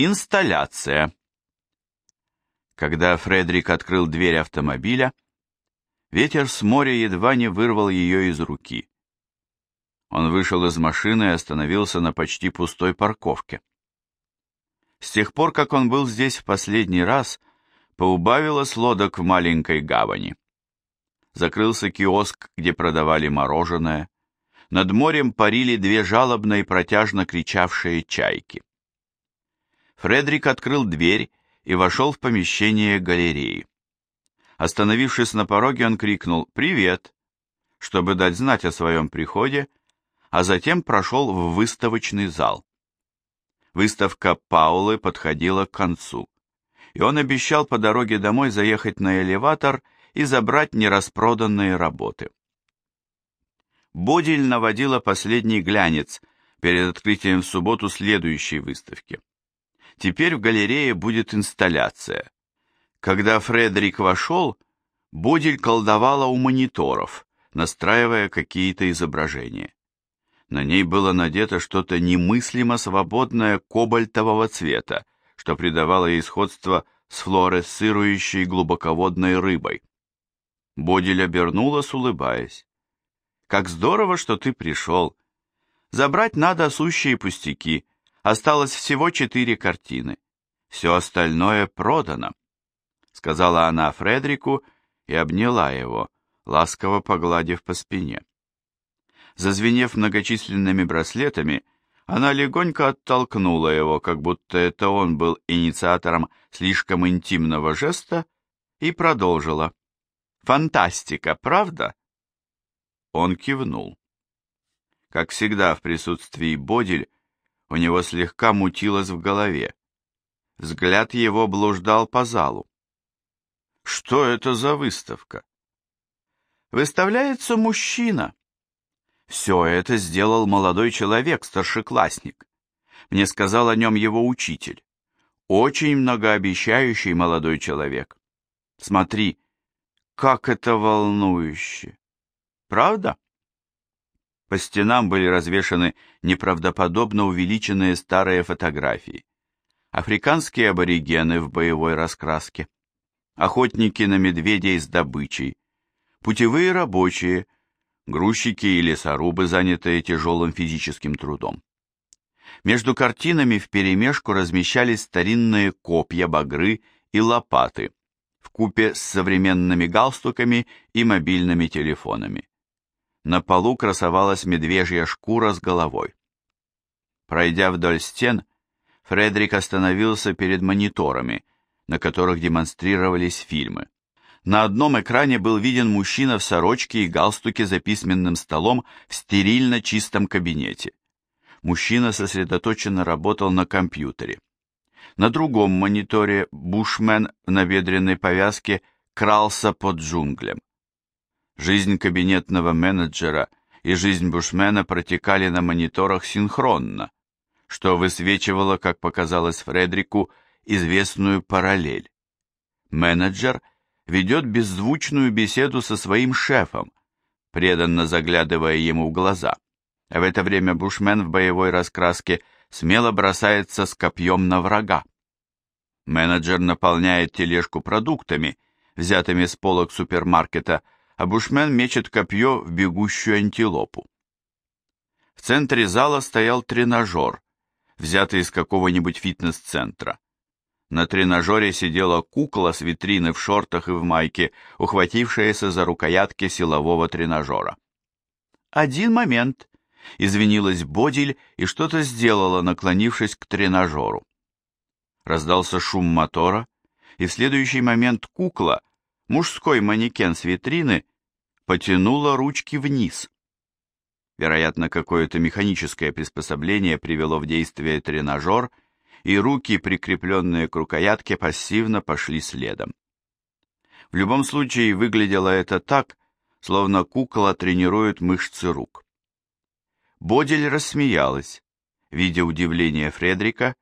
Инсталляция. Когда Фредерик открыл дверь автомобиля, ветер с моря едва не вырвал ее из руки. Он вышел из машины и остановился на почти пустой парковке. С тех пор, как он был здесь в последний раз, поубавилось лодок в маленькой гавани. Закрылся киоск, где продавали мороженое. Над морем парили две жалобно и протяжно кричавшие чайки. Фредерик открыл дверь и вошел в помещение галереи. Остановившись на пороге, он крикнул «Привет!», чтобы дать знать о своем приходе, а затем прошел в выставочный зал. Выставка Паулы подходила к концу, и он обещал по дороге домой заехать на элеватор и забрать нераспроданные работы. Бодиль наводила последний глянец перед открытием в субботу следующей выставки. Теперь в галерее будет инсталляция. Когда Фредерик вошел, Бодиль колдовала у мониторов, настраивая какие-то изображения. На ней было надето что-то немыслимо свободное кобальтового цвета, что придавало ей сходство с флуоресцирующей глубоководной рыбой. Бодиль обернулась, улыбаясь. «Как здорово, что ты пришел! Забрать надо сущие пустяки, Осталось всего четыре картины. Все остальное продано, сказала она Фредрику и обняла его, ласково погладив по спине. Зазвенев многочисленными браслетами, она легонько оттолкнула его, как будто это он был инициатором слишком интимного жеста, и продолжила. «Фантастика, правда?» Он кивнул. Как всегда в присутствии Бодиль, у него слегка мутилось в голове. Взгляд его блуждал по залу. Что это за выставка? Выставляется мужчина. Все это сделал молодой человек, старшеклассник. Мне сказал о нем его учитель. Очень многообещающий молодой человек. Смотри, как это волнующе. Правда? По стенам были развешаны неправдоподобно увеличенные старые фотографии. Африканские аборигены в боевой раскраске, охотники на медведей с добычей, путевые рабочие, грузчики и лесорубы, занятые тяжелым физическим трудом. Между картинами вперемешку размещались старинные копья, багры и лопаты, в купе с современными галстуками и мобильными телефонами. На полу красовалась медвежья шкура с головой. Пройдя вдоль стен, Фредерик остановился перед мониторами, на которых демонстрировались фильмы. На одном экране был виден мужчина в сорочке и галстуке за письменным столом в стерильно чистом кабинете. Мужчина сосредоточенно работал на компьютере. На другом мониторе бушмен в набедренной повязке крался под джунглем. Жизнь кабинетного менеджера и жизнь бушмена протекали на мониторах синхронно, что высвечивало, как показалось Фредрику, известную параллель. Менеджер ведет беззвучную беседу со своим шефом, преданно заглядывая ему в глаза, а в это время бушмен в боевой раскраске смело бросается с копьем на врага. Менеджер наполняет тележку продуктами, взятыми с полок супермаркета, а бушмен мечет копье в бегущую антилопу. В центре зала стоял тренажер, взятый из какого-нибудь фитнес-центра. На тренажере сидела кукла с витрины в шортах и в майке, ухватившаяся за рукоятки силового тренажера. «Один момент», — извинилась Бодиль и что-то сделала, наклонившись к тренажеру. Раздался шум мотора, и в следующий момент кукла, мужской манекен с витрины, потянула ручки вниз. Вероятно, какое-то механическое приспособление привело в действие тренажер, и руки, прикрепленные к рукоятке, пассивно пошли следом. В любом случае, выглядело это так, словно кукла тренирует мышцы рук. Бодель рассмеялась, видя удивление Фредрика,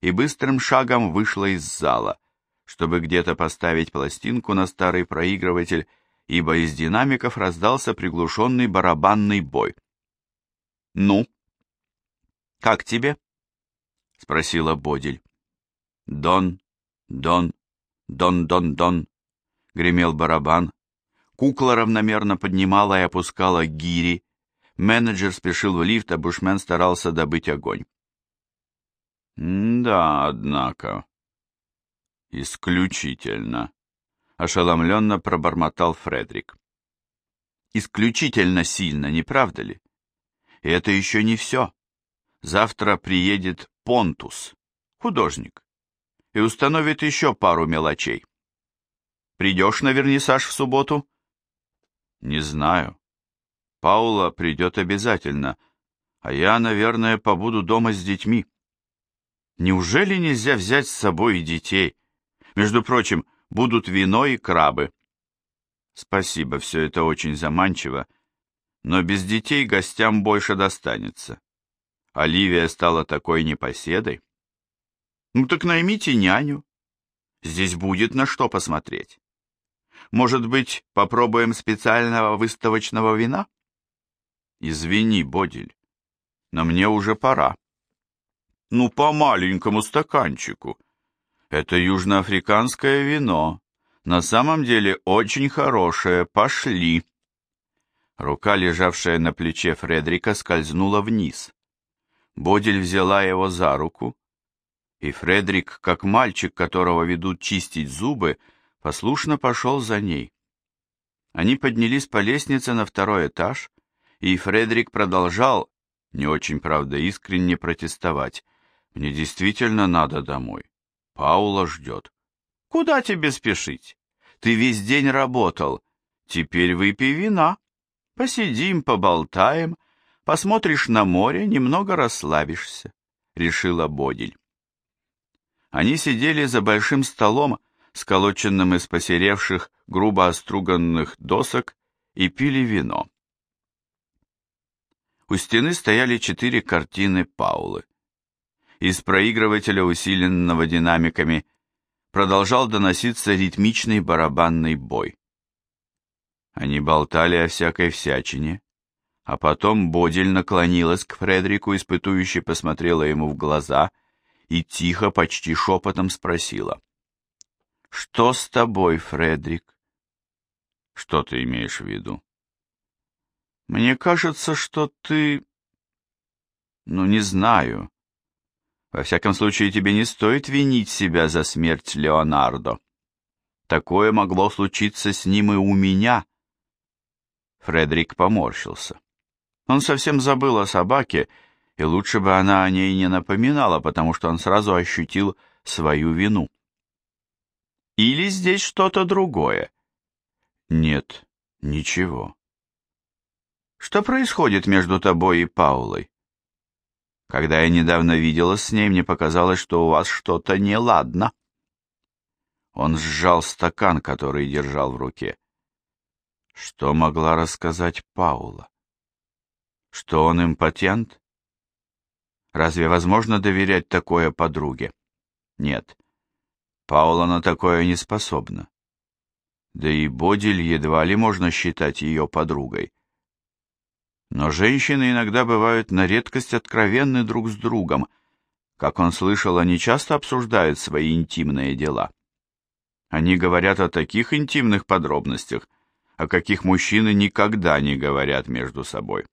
и быстрым шагом вышла из зала, чтобы где-то поставить пластинку на старый проигрыватель ибо из динамиков раздался приглушенный барабанный бой. «Ну, как тебе?» — спросила Бодиль. Дон, дон, дон-дон-дон, гремел барабан. Кукла равномерно поднимала и опускала гири. Менеджер спешил в лифт, а Бушмен старался добыть огонь. «Да, однако...» «Исключительно», — ошеломленно пробормотал Фредерик. «Исключительно сильно, не правда ли? И это еще не все. Завтра приедет Понтус, художник, и установит еще пару мелочей. Придешь на вернисаж в субботу?» «Не знаю. Паула придет обязательно, а я, наверное, побуду дома с детьми». Неужели нельзя взять с собой и детей? Между прочим, будут вино и крабы. Спасибо, все это очень заманчиво, но без детей гостям больше достанется. Оливия стала такой непоседой. Ну так наймите няню. Здесь будет на что посмотреть. Может быть, попробуем специального выставочного вина? Извини, Бодиль, но мне уже пора. Ну, по маленькому стаканчику. Это южноафриканское вино. На самом деле очень хорошее. Пошли. Рука, лежавшая на плече Фредрика, скользнула вниз. Бодель взяла его за руку, и Фредрик, как мальчик, которого ведут чистить зубы, послушно пошел за ней. Они поднялись по лестнице на второй этаж, и Фредрик продолжал, не очень, правда, искренне протестовать. Мне действительно надо домой. Паула ждет. Куда тебе спешить? Ты весь день работал. Теперь выпей вина. Посидим, поболтаем, посмотришь на море, немного расслабишься, решила Бодиль. Они сидели за большим столом, сколоченным из посеревших, грубо оструганных досок, и пили вино. У стены стояли четыре картины Паулы из проигрывателя, усиленного динамиками, продолжал доноситься ритмичный барабанный бой. Они болтали о всякой всячине, а потом Бодиль наклонилась к Фредерику, испытующе посмотрела ему в глаза и тихо, почти шепотом спросила. «Что с тобой, Фредерик?» «Что ты имеешь в виду?» «Мне кажется, что ты...» «Ну, не знаю. Во всяком случае, тебе не стоит винить себя за смерть Леонардо. Такое могло случиться с ним и у меня. Фредерик поморщился. Он совсем забыл о собаке, и лучше бы она о ней не напоминала, потому что он сразу ощутил свою вину. Или здесь что-то другое? Нет, ничего. Что происходит между тобой и Паулой? Когда я недавно виделась с ней, мне показалось, что у вас что-то неладно. Он сжал стакан, который держал в руке. Что могла рассказать Паула? Что он импотент? Разве возможно доверять такое подруге? Нет. Паула на такое не способна. Да и Бодиль едва ли можно считать ее подругой. Но женщины иногда бывают на редкость откровенны друг с другом. Как он слышал, они часто обсуждают свои интимные дела. Они говорят о таких интимных подробностях, о каких мужчины никогда не говорят между собой.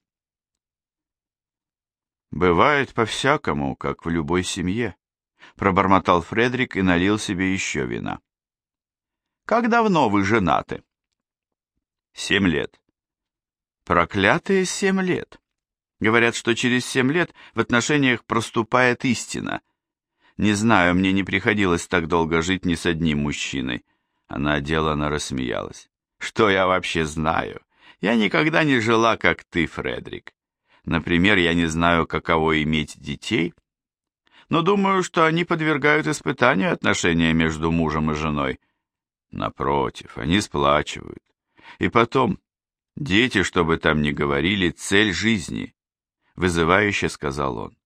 «Бывает по-всякому, как в любой семье», — пробормотал Фредерик и налил себе еще вина. «Как давно вы женаты?» «Семь лет». Проклятые семь лет. Говорят, что через семь лет в отношениях проступает истина. Не знаю, мне не приходилось так долго жить ни с одним мужчиной. Она делано рассмеялась. Что я вообще знаю? Я никогда не жила, как ты, Фредерик. Например, я не знаю, каково иметь детей, но думаю, что они подвергают испытанию отношения между мужем и женой. Напротив, они сплачивают. И потом, Дети, что бы там ни говорили, цель жизни, вызывающе сказал он.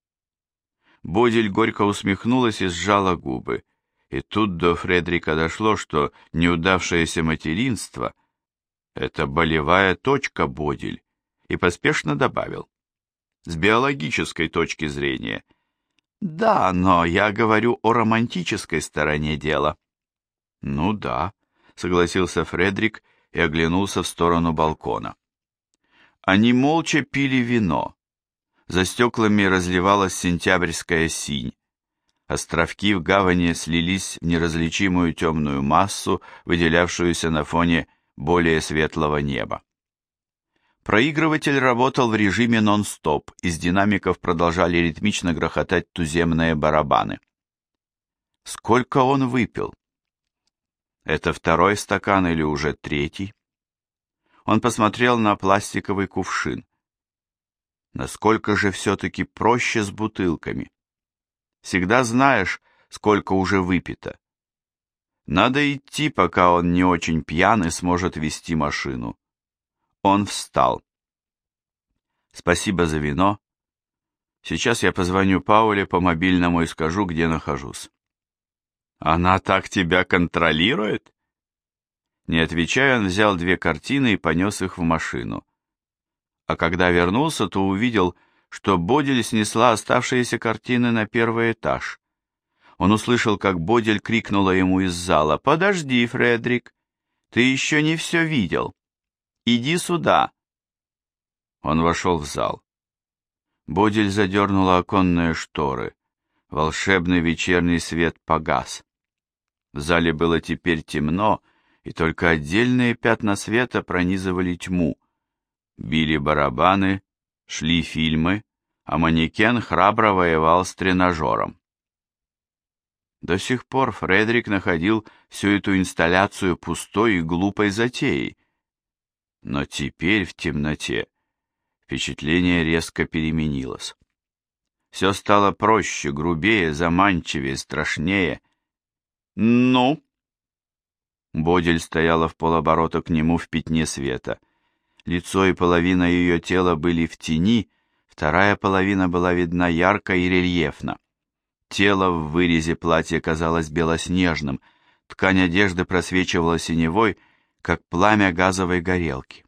Бодиль горько усмехнулась и сжала губы. И тут до Фредрика дошло, что неудавшееся материнство — это болевая точка Бодиль, и поспешно добавил. С биологической точки зрения, Да, но я говорю о романтической стороне дела. Ну да, согласился Фредерик и оглянулся в сторону балкона. Они молча пили вино. За стеклами разливалась сентябрьская синь. Островки в гавани слились в неразличимую темную массу, выделявшуюся на фоне более светлого неба. Проигрыватель работал в режиме нон-стоп, из динамиков продолжали ритмично грохотать туземные барабаны. Сколько он выпил? Это второй стакан или уже третий? Он посмотрел на пластиковый кувшин. Насколько же все-таки проще с бутылками? Всегда знаешь, сколько уже выпито. Надо идти, пока он не очень пьян и сможет вести машину. Он встал. Спасибо за вино. Сейчас я позвоню Пауле по мобильному и скажу, где нахожусь. Она так тебя контролирует? Не отвечая, он взял две картины и понес их в машину. А когда вернулся, то увидел, что Бодель снесла оставшиеся картины на первый этаж. Он услышал, как Бодель крикнула ему из зала, «Подожди, Фредерик, ты еще не все видел». Иди сюда!» Он вошел в зал. Бодель задернула оконные шторы. Волшебный вечерний свет погас. В зале было теперь темно, и только отдельные пятна света пронизывали тьму. Били барабаны, шли фильмы, а манекен храбро воевал с тренажером. До сих пор Фредерик находил всю эту инсталляцию пустой и глупой затеей, но теперь в темноте впечатление резко переменилось. Все стало проще, грубее, заманчивее, страшнее. «Ну?» Бодель стояла в полоборота к нему в пятне света. Лицо и половина ее тела были в тени, вторая половина была видна ярко и рельефно. Тело в вырезе платья казалось белоснежным, ткань одежды просвечивала синевой, как пламя газовой горелки.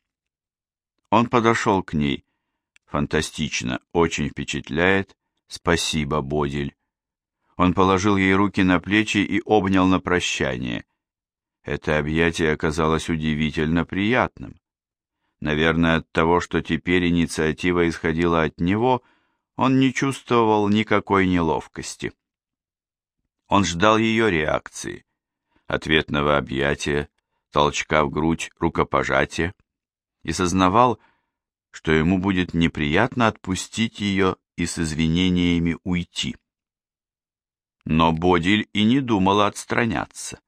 Он подошел к ней. Фантастично, очень впечатляет. Спасибо, Бодель. Он положил ей руки на плечи и обнял на прощание. Это объятие оказалось удивительно приятным. Наверное, от того, что теперь инициатива исходила от него, он не чувствовал никакой неловкости. Он ждал ее реакции, ответного объятия, толчка в грудь, рукопожатия, и сознавал, что ему будет неприятно отпустить ее и с извинениями уйти. Но Бодиль и не думала отстраняться.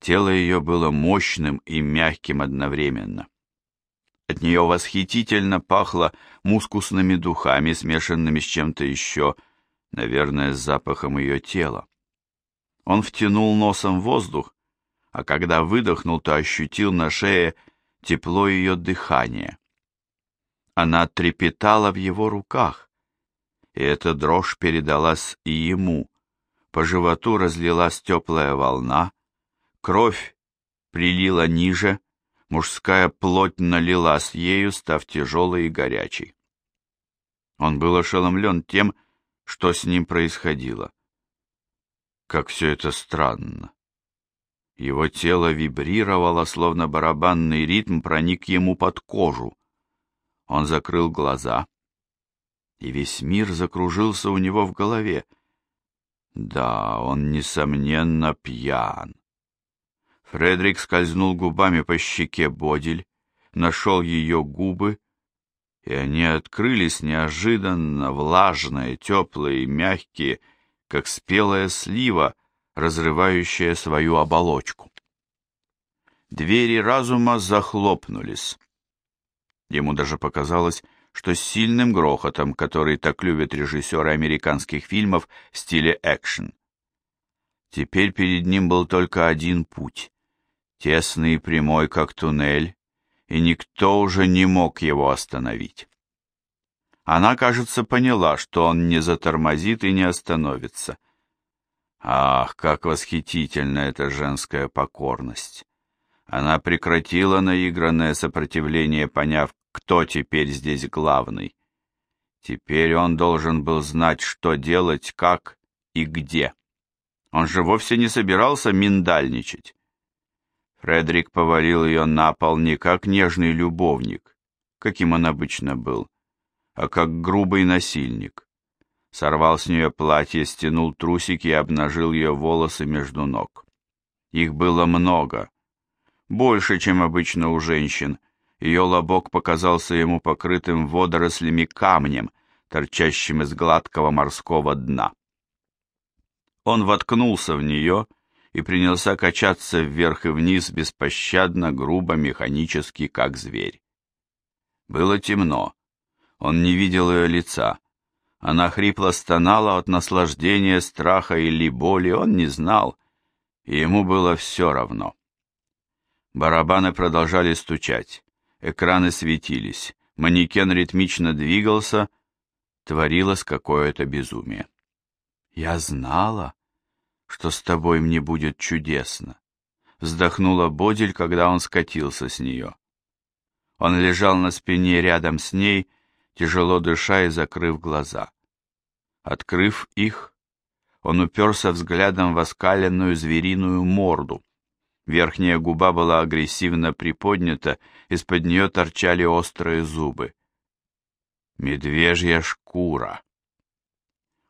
Тело ее было мощным и мягким одновременно. От нее восхитительно пахло мускусными духами, смешанными с чем-то еще, наверное, с запахом ее тела. Он втянул носом воздух а когда выдохнул, то ощутил на шее тепло ее дыхания. Она трепетала в его руках, и эта дрожь передалась и ему. По животу разлилась теплая волна, кровь прилила ниже, мужская плоть налилась ею, став тяжелой и горячей. Он был ошеломлен тем, что с ним происходило. Как все это странно. Его тело вибрировало, словно барабанный ритм проник ему под кожу. Он закрыл глаза, и весь мир закружился у него в голове. Да, он, несомненно, пьян. Фредерик скользнул губами по щеке Бодель, нашел ее губы, и они открылись неожиданно, влажные, теплые мягкие, как спелая слива, разрывающая свою оболочку. Двери разума захлопнулись. Ему даже показалось, что с сильным грохотом, который так любят режиссеры американских фильмов в стиле экшен. Теперь перед ним был только один путь, тесный и прямой, как туннель, и никто уже не мог его остановить. Она, кажется, поняла, что он не затормозит и не остановится — Ах, как восхитительна эта женская покорность! Она прекратила наигранное сопротивление, поняв, кто теперь здесь главный. Теперь он должен был знать, что делать, как и где. Он же вовсе не собирался миндальничать. Фредерик повалил ее на пол не как нежный любовник, каким он обычно был, а как грубый насильник. Сорвал с нее платье, стянул трусики и обнажил ее волосы между ног. Их было много, больше, чем обычно у женщин. Ее лобок показался ему покрытым водорослями камнем, торчащим из гладкого морского дна. Он воткнулся в нее и принялся качаться вверх и вниз беспощадно, грубо, механически, как зверь. Было темно. Он не видел ее лица. Она хрипло стонала от наслаждения, страха или боли, он не знал, и ему было все равно. Барабаны продолжали стучать, экраны светились, манекен ритмично двигался, творилось какое-то безумие. «Я знала, что с тобой мне будет чудесно», вздохнула Бодиль, когда он скатился с нее. Он лежал на спине рядом с ней, тяжело дыша и закрыв глаза. Открыв их, он уперся взглядом в оскаленную звериную морду. Верхняя губа была агрессивно приподнята, из-под нее торчали острые зубы. Медвежья шкура.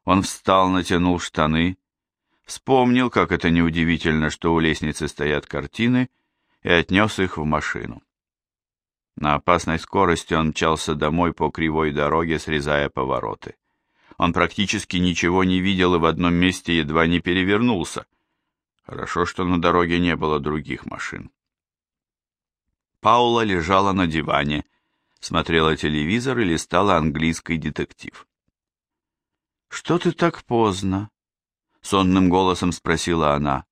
Он встал, натянул штаны, вспомнил, как это неудивительно, что у лестницы стоят картины, и отнес их в машину. На опасной скорости он мчался домой по кривой дороге, срезая повороты. Он практически ничего не видел и в одном месте едва не перевернулся. Хорошо, что на дороге не было других машин. Паула лежала на диване, смотрела телевизор и листала английский детектив. «Что ты так поздно?» — сонным голосом спросила она.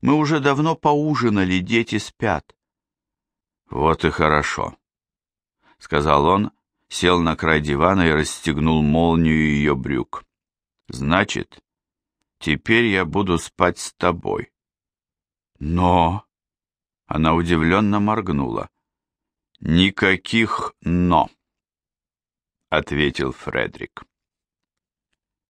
«Мы уже давно поужинали, дети спят». «Вот и хорошо», — сказал он, сел на край дивана и расстегнул молнию ее брюк. «Значит, теперь я буду спать с тобой». «Но...» — она удивленно моргнула. «Никаких «но», — ответил Фредерик.